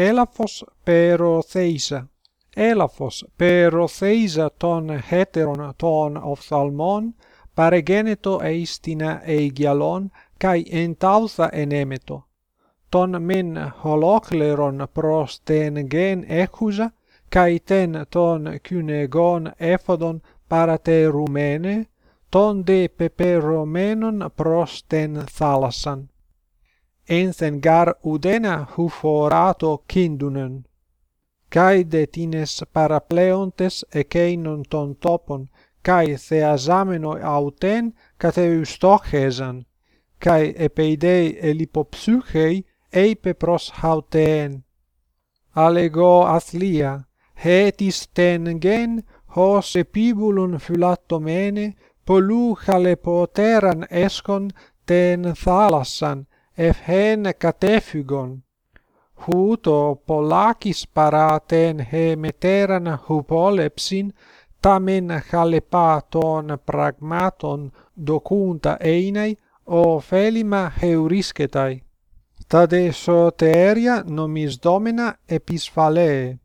Elafos perotheisa. Elafos perotheisa ton heteron ton of Salmon, paregeneto eistina eigialon, kai entautha enemeto. Ton men holokleron prostengen echusa, kai ten ton kynegon ephodon paraterumene, ton de peperomenon prosten thalassan ensen gar udena huforato kindunen. Kai de tines parapleontes ekeinon ton topon kai theasameno auten katheustochesan kai epeidei elipopsychei eipe pros hauteen. Alego athlia hetis ten gen hos epibulon phylatomene polu halepoteran eskon ten thalassan ευγεν κατέφυγον, χούτο πολλάκις παράτεν χε μετέραν χουπόλεψιν, τάμεν χαλεπά των πραγμάτων δοκούντα o felima heurisketai Τα δε σωτέρια νομισδόμενα επισφαλέε.